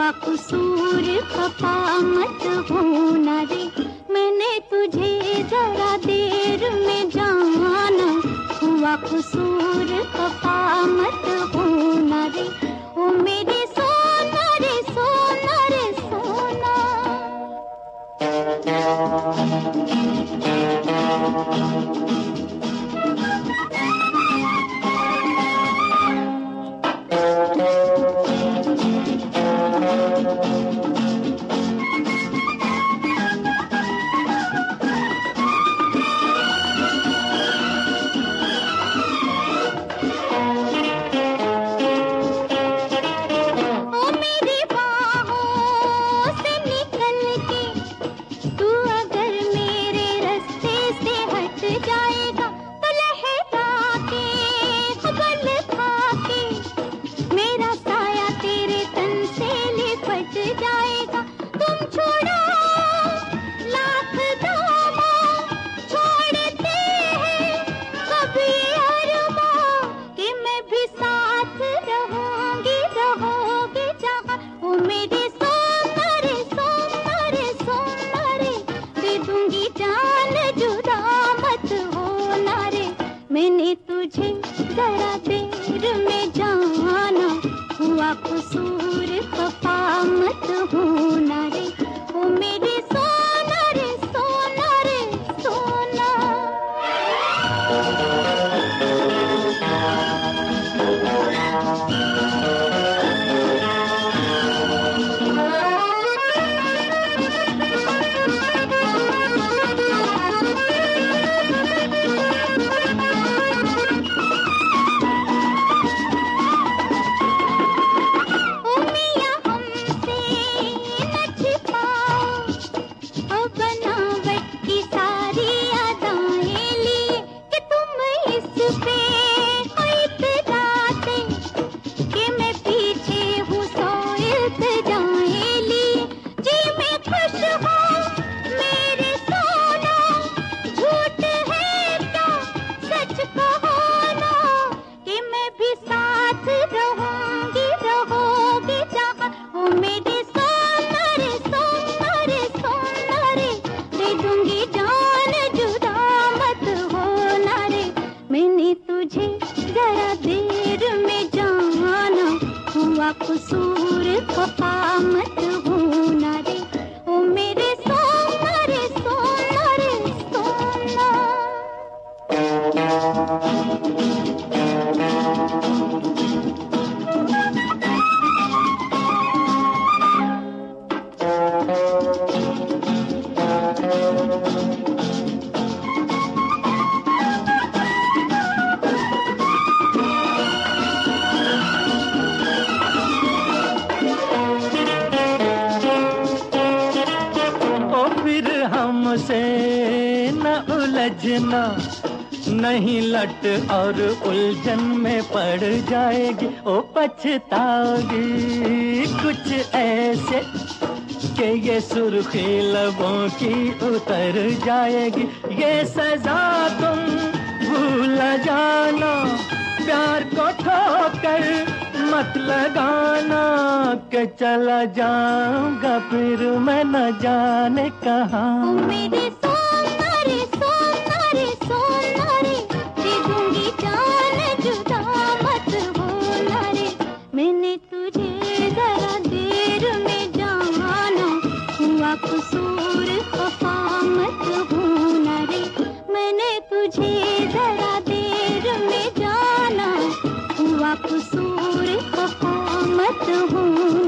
हुआ कसूर खपा मत होना रे। मैंने तुझे जरा देर में जाना। हुआ कसूर खपा मत होना रे। ओ मेरे सोना रे सोना रे, सोना। मैंने तुझे जरा देर में जाना हुआ कसूर खपा मत होना। मैंने तुझे जरा देर में जाना हुआ कसूर खपा मत हमसे न उलझना, नहीं लट और उलझन में पड़ जाएगी। ओ पछताओगी कुछ ऐसे कि ये सुर्खी लबों की उतर जाएगी। ये सजा तुम भूल जाना, प्यार को ठोकर मत लगाना के चला जाऊँगा फिर मैं न जाने कहा। मेरे Ooh.